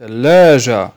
leża.